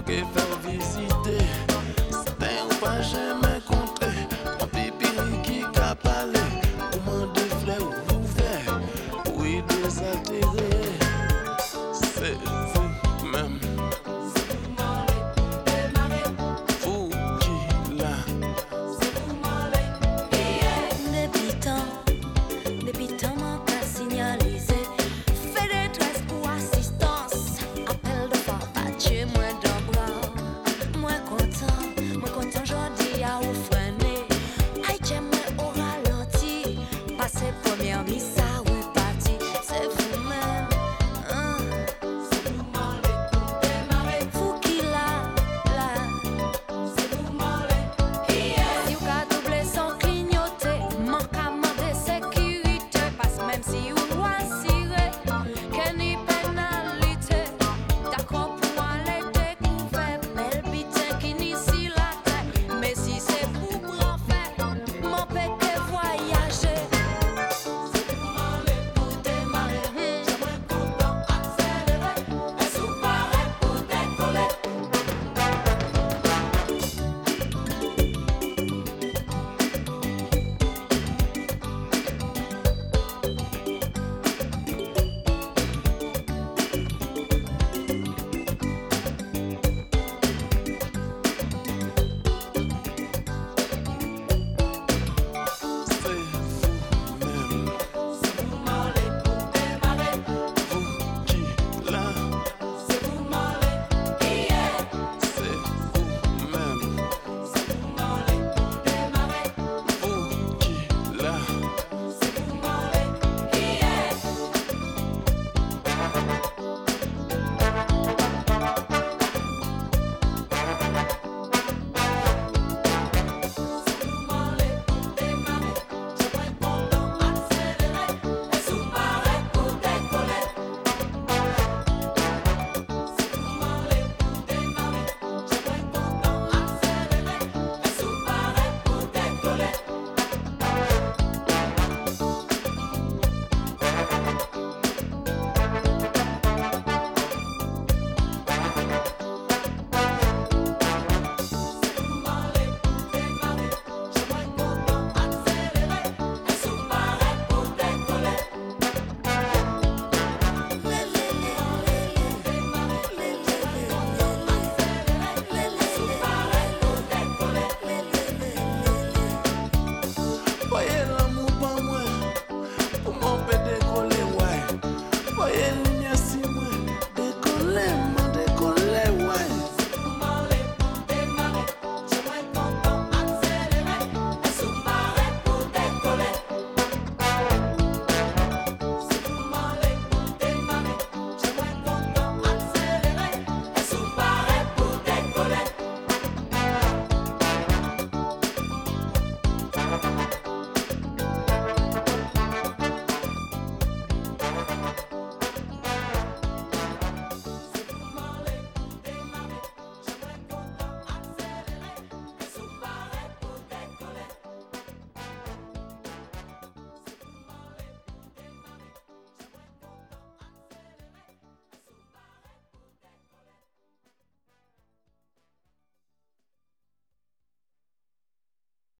fucking felt